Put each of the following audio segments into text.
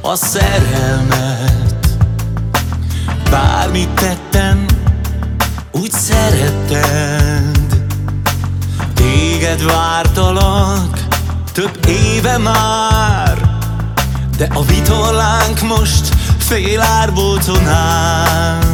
a szerelmet. Bármit tettem, úgy szeretted. Téged vártalak, több éve már De a vitorlánk most fél árbócon áll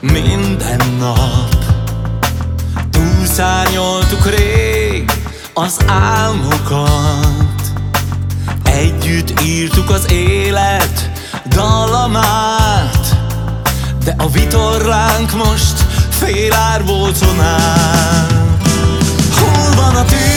minden nap Túlszárnyoltuk rég az álmokat Együtt írtuk az élet dalamát De a vitorlánk most félárból tonál Hol van a tűz?